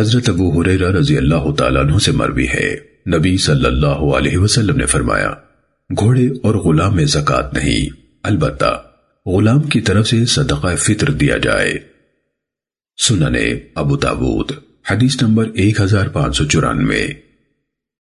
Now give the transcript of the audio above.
حضرت ابو حریرہ رضی اللہ تعالیٰ عنہ سے مروی ہے۔ نبی صلی اللہ علیہ وسلم نے فرمایا، گھوڑے اور غلام میں زکات نہیں، البتہ غلام کی طرف سے صدقہ فطر دیا جائے۔ سننے ابو تابوت حدیث نمبر ایک ہزار پانچ سو چورانوے۔